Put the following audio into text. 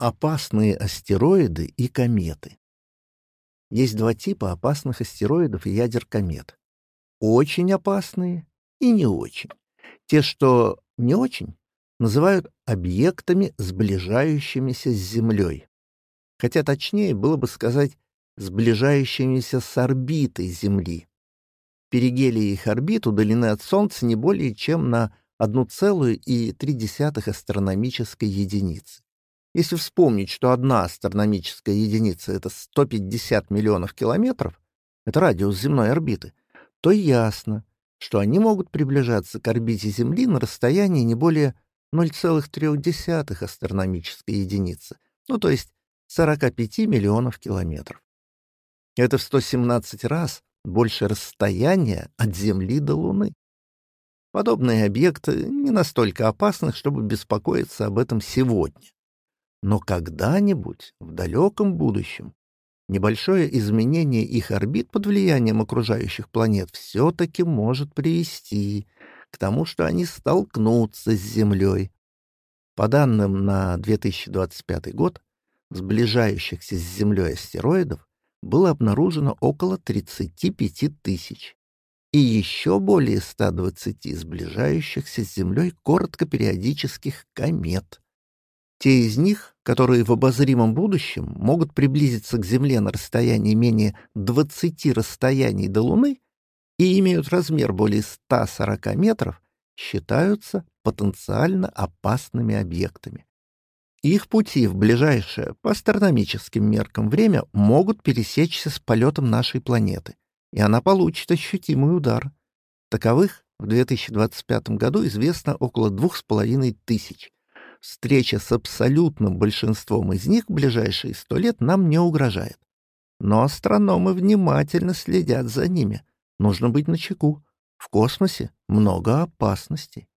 Опасные астероиды и кометы. Есть два типа опасных астероидов и ядер комет. Очень опасные и не очень. Те, что не очень, называют объектами, сближающимися с Землей. Хотя точнее было бы сказать сближающимися с орбитой Земли. Перигелии их орбит удалены от Солнца не более чем на 1,3 астрономической единицы. Если вспомнить, что одна астрономическая единица — это 150 миллионов километров, это радиус земной орбиты, то ясно, что они могут приближаться к орбите Земли на расстоянии не более 0,3 астрономической единицы, ну то есть 45 миллионов километров. Это в 117 раз больше расстояния от Земли до Луны. Подобные объекты не настолько опасны, чтобы беспокоиться об этом сегодня. Но когда-нибудь, в далеком будущем, небольшое изменение их орбит под влиянием окружающих планет все-таки может привести к тому, что они столкнутся с Землей. По данным на 2025 год, сближающихся с Землей астероидов было обнаружено около 35 тысяч и еще более 120 сближающихся с Землей короткопериодических комет, те из них, которые в обозримом будущем могут приблизиться к Земле на расстоянии менее 20 расстояний до Луны и имеют размер более 140 метров, считаются потенциально опасными объектами. Их пути в ближайшее по астрономическим меркам время могут пересечься с полетом нашей планеты, и она получит ощутимый удар. Таковых в 2025 году известно около двух с половиной тысяч, встреча с абсолютным большинством из них в ближайшие сто лет нам не угрожает. Но астрономы внимательно следят за ними. Нужно быть начеку. В космосе много опасностей.